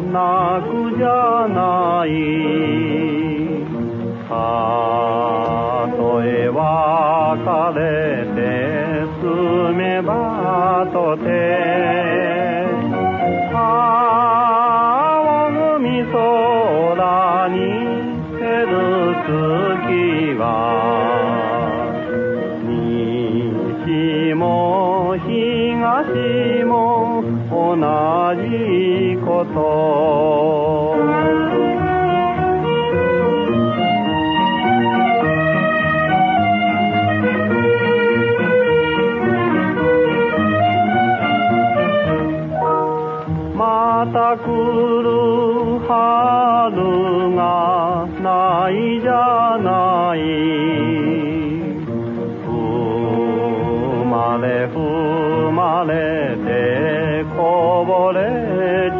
泣くじゃない。たとえ別れて住めばとて。青海空に照る月じこと。また来る春がないじゃない。ぼれ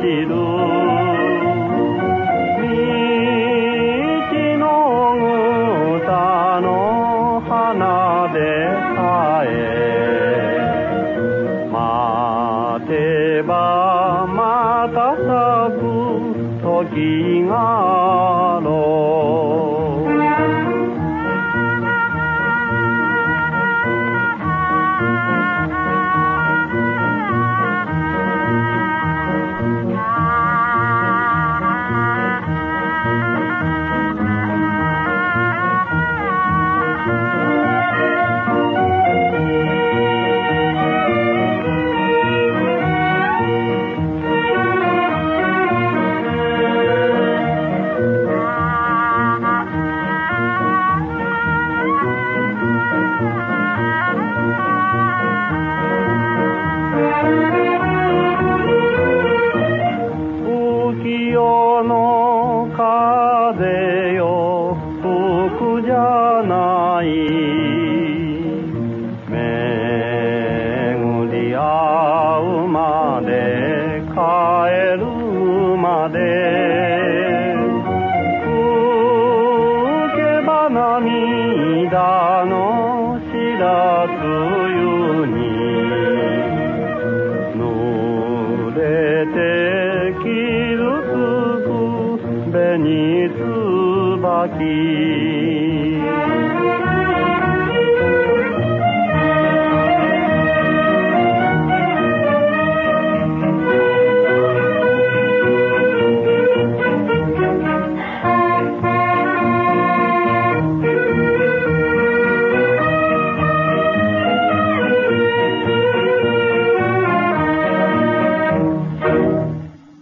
散る。道の歌の花でさえ待てばまた咲く時が風よ吹くじゃない。巡り合うまで帰るまで。吹けば涙のしらつ湯 aquí.